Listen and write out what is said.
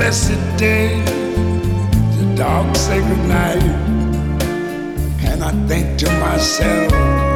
blessed day, the dark sacred night, and I think to myself,